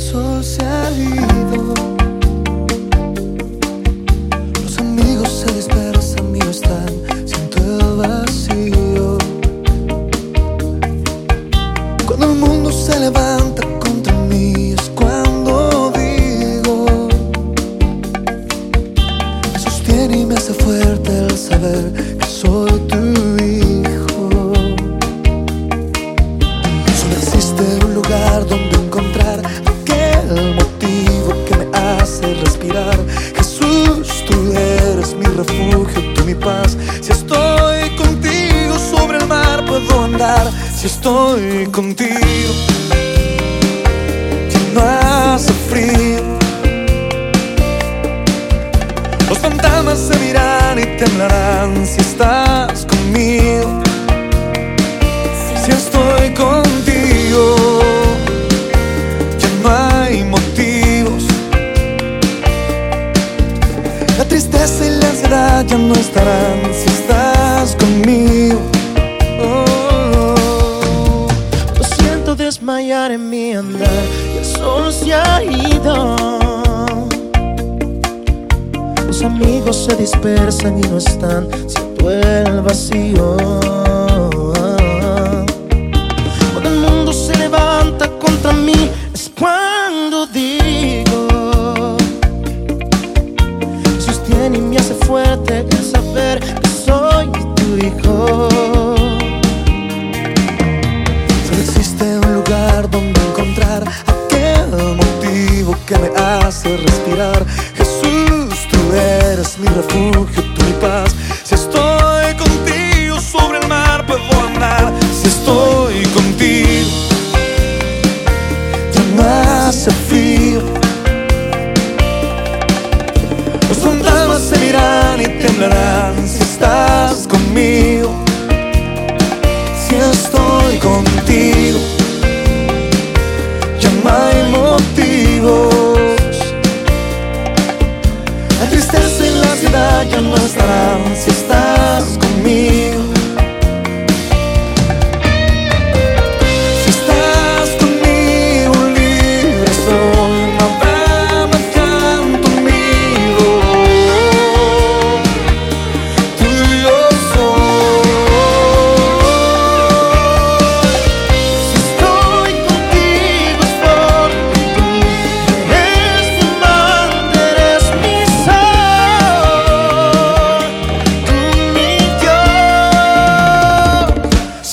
sol se Si estoy contigo. Ya no hace frío. Los fantasmas se miran y temblarán si estás conmigo. Si estoy contigo ya no hay motivos. La tristeza y la ansiedad ya no estarán si estás conmigo y el sol se ha ido. Los amigos se dispersan y no están, siento el vacío. Cuando el mundo se levanta contra mí, es cuando digo: Sostiene y me hace fuerte el saber que soy tu hijo. Solo existe un lugar donde que me hace respirar. La ansiedad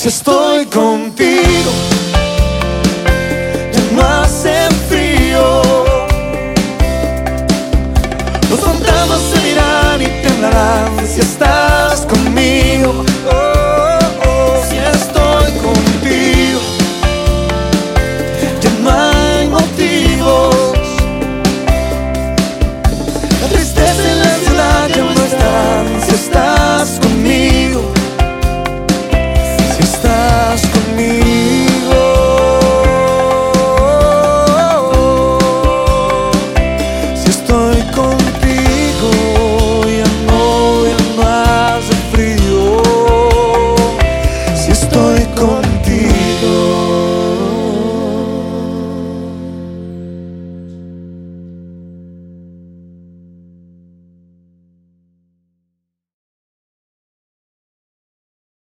estoy contigo. и сто